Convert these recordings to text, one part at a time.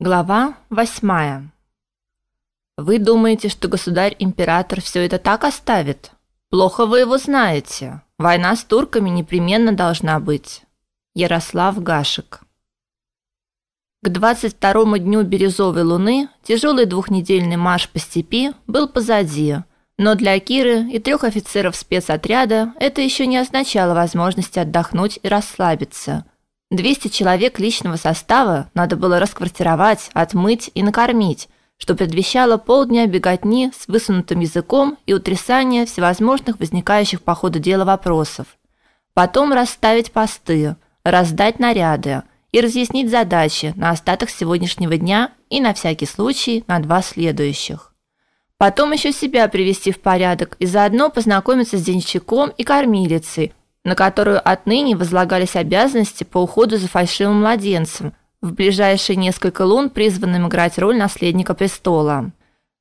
Глава восьмая. Вы думаете, что государь-император все это так оставит? Плохо вы его знаете. Война с турками непременно должна быть. Ярослав Гашек. К 22 дню Бирюзовой луны тяжелый двухнедельный марш по степи был позади, но для Киры и трех офицеров спецотряда это еще не означало возможности отдохнуть и расслабиться – 200 человек личного состава надо было расквартировать, отмыть и накормить, что предвещало полдня беготни с высунутым языком и утрясания всевозможных возникающих по ходу дела вопросов. Потом расставить посты, раздать наряды и разъяснить задачи на остаток сегодняшнего дня и на всякий случай на два следующих. Потом еще себя привести в порядок и заодно познакомиться с денщиком и кормилицей, на которую отныне возлагались обязанности по уходу за фальшивым младенцем, в ближайшие несколько лун призванным играть роль наследника престола.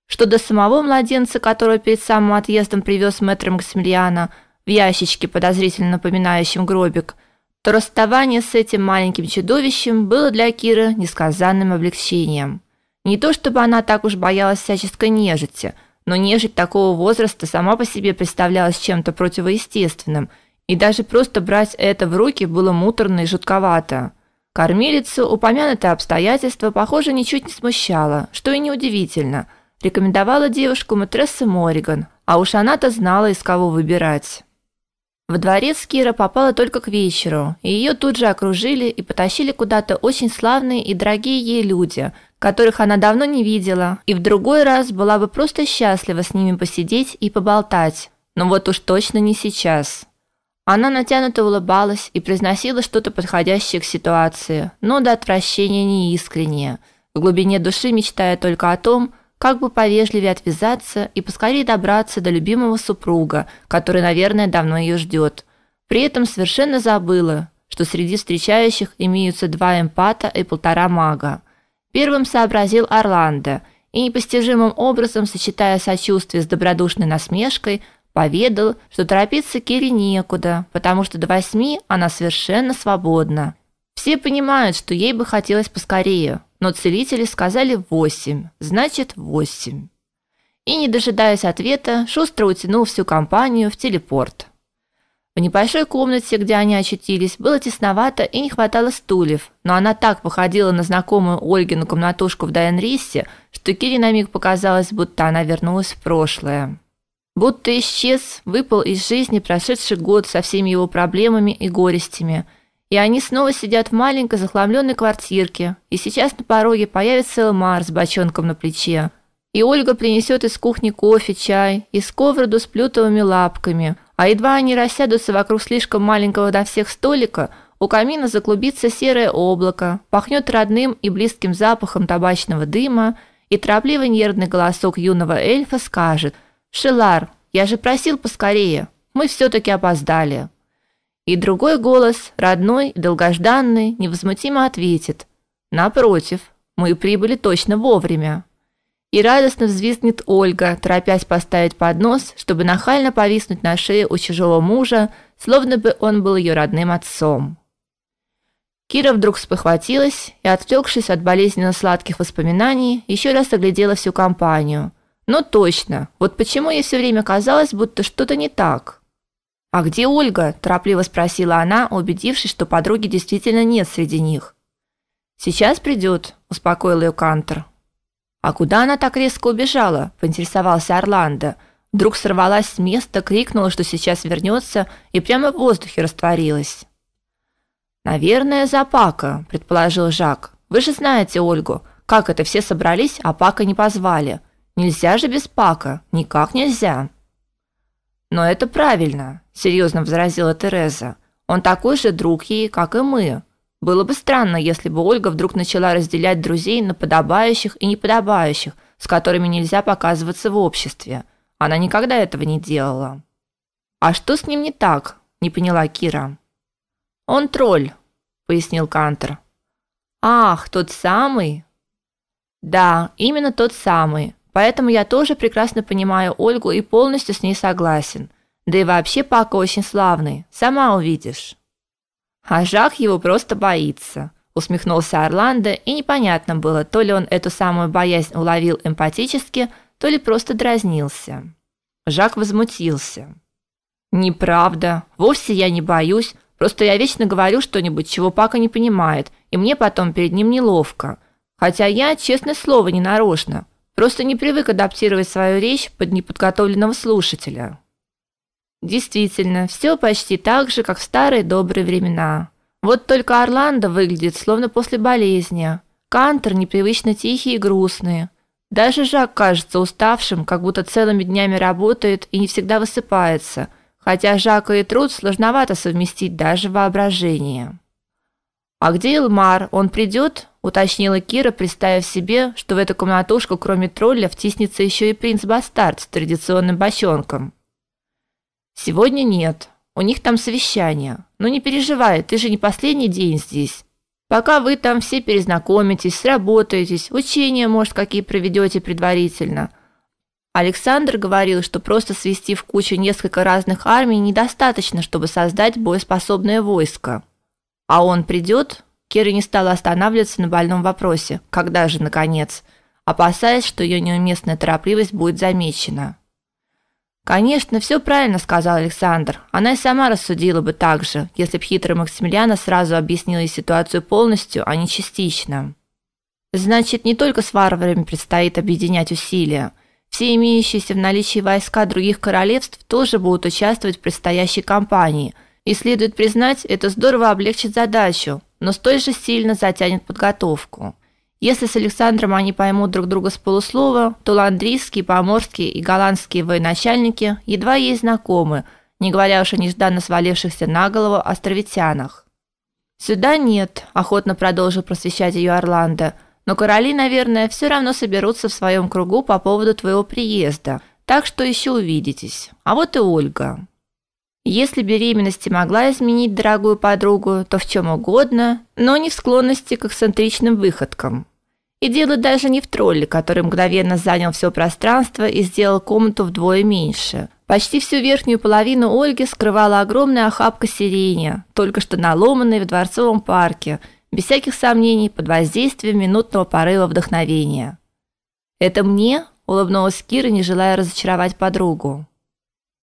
Что до самого младенца, которого перед самым отъездом привез мэтр Максимилиана в ящичке, подозрительно напоминающем гробик, то расставание с этим маленьким чудовищем было для Киры несказанным облегчением. Не то чтобы она так уж боялась всяческой нежити, но нежить такого возраста сама по себе представлялась чем-то противоестественным – и даже просто брать это в руки было муторно и жутковато. Кормилицу упомянутое обстоятельство, похоже, ничуть не смущало, что и неудивительно. Рекомендовала девушку матресса Мориган, а уж она-то знала, из кого выбирать. В дворец Кира попала только к вечеру, и ее тут же окружили и потащили куда-то очень славные и дорогие ей люди, которых она давно не видела, и в другой раз была бы просто счастлива с ними посидеть и поболтать. Но вот уж точно не сейчас. Она натянуто улыбалась и произносила что-то подходящее к ситуации, но до отвращения не искреннее, в глубине души мечтая только о том, как бы повежливее отвязаться и поскорее добраться до любимого супруга, который, наверное, давно ее ждет. При этом совершенно забыла, что среди встречающих имеются два эмпата и полтора мага. Первым сообразил Орландо и непостижимым образом, сочетая сочувствие с добродушной насмешкой, Поведал, что торопиться Кире некуда, потому что до восьми она совершенно свободна. Все понимают, что ей бы хотелось поскорее, но целители сказали восемь, значит восемь. И, не дожидаясь ответа, шустро утянул всю компанию в телепорт. В небольшой комнате, где они очутились, было тесновато и не хватало стульев, но она так походила на знакомую Ольгину комнатушку в Дайенриссе, что Кире на миг показалось, будто она вернулась в прошлое. Будто исчез, выпал из жизни прошедший год со всеми его проблемами и горестями. И они снова сидят в маленькой захламленной квартирке, и сейчас на пороге появится Элмар с бочонком на плече. И Ольга принесет из кухни кофе, чай и сковороду с плютовыми лапками. А едва они рассядутся вокруг слишком маленького на всех столика, у камина заклубится серое облако, пахнет родным и близким запахом табачного дыма, и торопливый нервный голосок юного эльфа скажет – Шелар, я же просил поскорее. Мы все таки опоздали. И другой голос, родной и долгожданный, невозмутимо ответит: "Напротив, мы прибыли точно вовремя". И радостно взвизгнет Ольга, торопясь поставить поднос, чтобы нахально повиснуть на шее у чужого мужа, словно бы он был ее родным отцом. Кира вдруг спохватилась и, отвлекшись от болезненно сладких воспоминаний, еще раз оглядела всю компанию. Но точно. Вот почему ей все время казалось, будто что-то не так. А где Ольга? торопливо спросила она, убедившись, что подруги действительно нет среди них. Сейчас придет», – успокоил ее Кантер. А куда она так резко убежала? поинтересовался Орландо. Вдруг сорвалась с места, крикнула, что сейчас вернется, и прямо в воздухе растворилась. Наверное, за Пака, предположил Жак. Вы же знаете Ольгу. Как это все собрались, а Пака не позвали? Нельзя же без Пака, никак нельзя. Но это правильно, серьезно возразила Тереза. Он такой же друг ей, как и мы. Было бы странно, если бы Ольга вдруг начала разделять друзей на подобающих и неподобающих, с которыми нельзя показываться в обществе. Она никогда этого не делала. А что с ним не так? не поняла Кира. Он тролль, пояснил Кантер. Ах, тот самый? Да, именно тот самый. Поэтому я тоже прекрасно понимаю Ольгу и полностью с ней согласен. Да и вообще Пака очень славный, сама увидишь. А Жак его просто боится, усмехнулся Орландо, и непонятно было, то ли он эту самую боязнь уловил эмпатически, то ли просто дразнился. Жак возмутился. Неправда. Вовсе я не боюсь, просто я вечно говорю что-нибудь, чего Пака не понимает, и мне потом перед ним неловко. Хотя я, честное слово, не нарочно. Просто не привык адаптировать свою речь под неподготовленного слушателя. Действительно, все почти так же, как в старые добрые времена. Вот только Орландо выглядит словно после болезни. Кантер непривычно тихий и грустный. Даже Жак кажется уставшим, как будто целыми днями работает и не всегда высыпается, хотя Жака и труд сложновато совместить даже воображение. А где Илмар? Он придет? Уточнила Кира, представив себе, что в эту комнатушку, кроме тролля, втиснется еще и принц Бастард с традиционным бочонком. Сегодня нет. У них там совещание. Но не переживай, ты же не последний день здесь. Пока вы там все перезнакомитесь, сработаетесь, учения, может, какие проведете предварительно. Александр говорил, что просто свести в кучу несколько разных армий недостаточно, чтобы создать боеспособное войско. А он придет? Кира не стала останавливаться на больном вопросе. Когда же наконец, опасаясь, что ее неуместная торопливость будет замечена. Конечно, все правильно сказал Александр. Она и сама рассудила бы так же, если б хитрый Максимилиана сразу объяснил ей ситуацию полностью, а не частично. Значит, не только с варварами предстоит объединять усилия. Все имеющиеся в наличии войска других королевств тоже будут участвовать в предстоящей кампании. И следует признать, это здорово облегчит задачу, но столь же сильно затянет подготовку. Если с Александром они поймут друг друга с полуслова, то ландрийские, поморские и голландские военачальники едва ей знакомы, не говоря уж о нежданно свалившихся на голову островитянах. Сюда нет, охотно продолжил просвещать ее Орландо. Но короли, наверное, все равно соберутся в своем кругу по поводу твоего приезда. Так что еще увидитесь. А вот и Ольга. Если беременность могла изменить дорогую подругу, то в чем угодно, но не в склонности к эксцентричным выходкам. И дело даже не в тролле, который мгновенно занял все пространство и сделал комнату вдвое меньше. Почти всю верхнюю половину Ольги скрывала огромная охапка сирени, только что наломанной в дворцовом парке, без всяких сомнений под воздействием минутного порыва вдохновения. «Это мне?» – улыбнулась Кира, не желая разочаровать подругу.